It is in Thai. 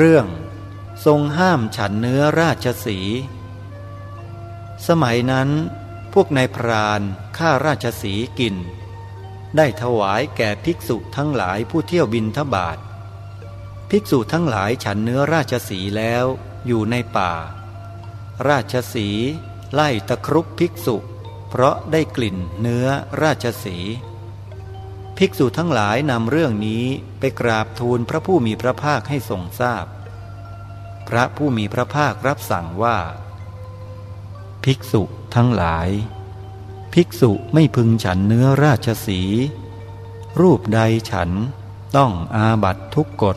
เรื่องทรงห้ามฉันเนื้อราชสี สมัยนั้น พวกนายพรานฆ่าราชสีกิน ได้ถวายแก่ภิกษุทั้งหลายผู้เที่ยวบินทบาท ภิกษุทั้งหลายฉันเนื้อราชสีแล้วอยู่ในป่า ราชสีไล่ตะครุบภิกษุ เพราะได้กลิ่นเนื้อราชสี ภิกษุทั้งหลายนำเรื่องนี้ไปกราบทูลพระผู้มีพระภาคให้ทรงทราบพพระผู้มีพระภาครับสั่งว่า ภิกษุทั้งหลาย ภิกษุไม่พึงฉันเนื้อราชสี รูปใดฉันต้องอาบัตทุกกฎ